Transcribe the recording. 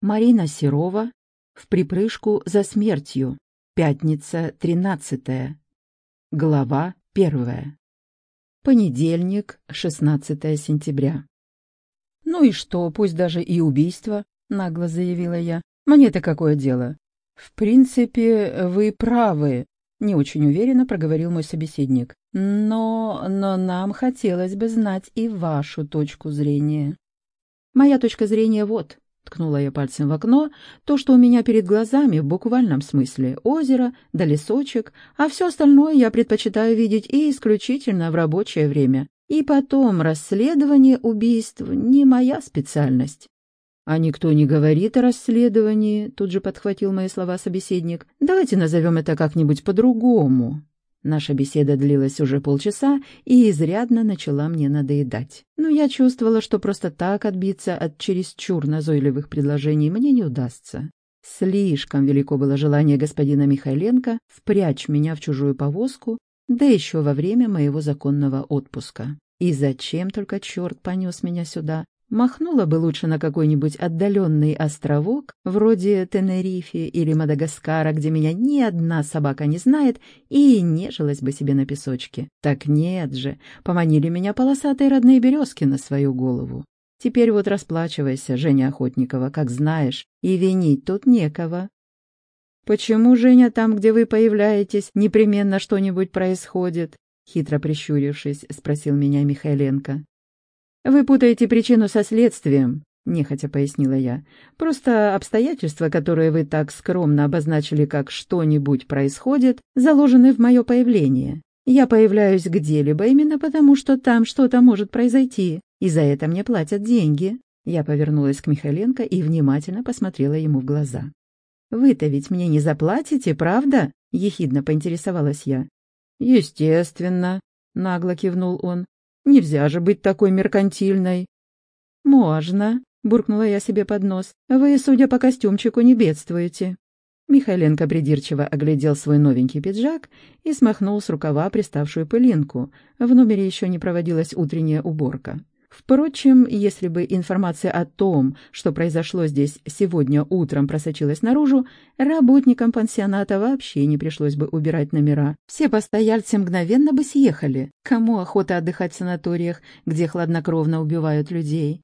Марина Серова. В припрыжку за смертью. Пятница, 13. Глава 1. Понедельник, 16 сентября. «Ну и что, пусть даже и убийство», — нагло заявила я. «Мне-то какое дело?» «В принципе, вы правы», — не очень уверенно проговорил мой собеседник. «Но... но нам хотелось бы знать и вашу точку зрения». «Моя точка зрения вот», Ткнула я пальцем в окно. То, что у меня перед глазами, в буквальном смысле, озеро да лесочек, а все остальное я предпочитаю видеть и исключительно в рабочее время. И потом, расследование убийств не моя специальность. «А никто не говорит о расследовании», — тут же подхватил мои слова собеседник. «Давайте назовем это как-нибудь по-другому». Наша беседа длилась уже полчаса и изрядно начала мне надоедать. Но я чувствовала, что просто так отбиться от чересчур назойливых предложений мне не удастся. Слишком велико было желание господина Михайленко впрячь меня в чужую повозку, да еще во время моего законного отпуска. И зачем только черт понес меня сюда? Махнула бы лучше на какой-нибудь отдаленный островок, вроде Тенерифе или Мадагаскара, где меня ни одна собака не знает, и нежилась бы себе на песочке. Так нет же, поманили меня полосатые родные березки на свою голову. Теперь вот расплачивайся, Женя Охотникова, как знаешь, и винить тут некого. «Почему, Женя, там, где вы появляетесь, непременно что-нибудь происходит?» Хитро прищурившись, спросил меня Михайленко. «Вы путаете причину со следствием», — нехотя пояснила я. «Просто обстоятельства, которые вы так скромно обозначили, как «что-нибудь происходит», заложены в мое появление. Я появляюсь где-либо именно потому, что там что-то может произойти, и за это мне платят деньги». Я повернулась к Михаленко и внимательно посмотрела ему в глаза. «Вы-то ведь мне не заплатите, правда?» — ехидно поинтересовалась я. «Естественно», — нагло кивнул он. Нельзя же быть такой меркантильной. «Можно», — буркнула я себе под нос. «Вы, судя по костюмчику, не бедствуете». Михайленко придирчиво оглядел свой новенький пиджак и смахнул с рукава приставшую пылинку. В номере еще не проводилась утренняя уборка. Впрочем, если бы информация о том, что произошло здесь сегодня утром, просочилась наружу, работникам пансионата вообще не пришлось бы убирать номера. Все постояльцы мгновенно бы съехали. Кому охота отдыхать в санаториях, где хладнокровно убивают людей?